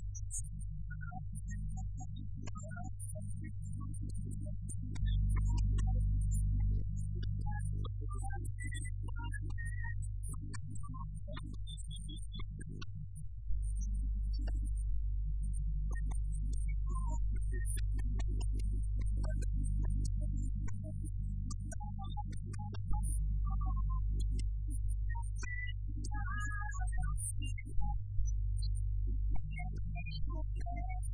Thank you. people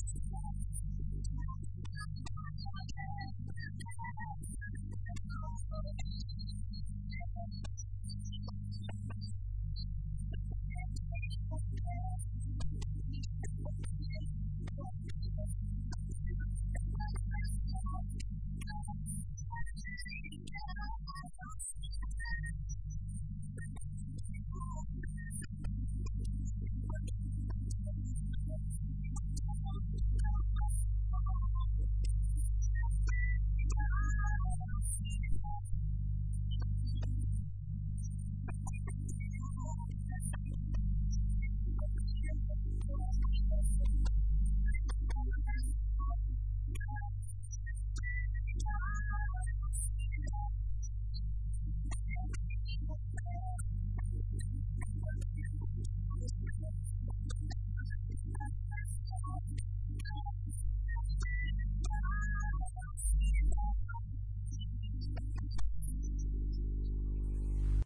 Thank you.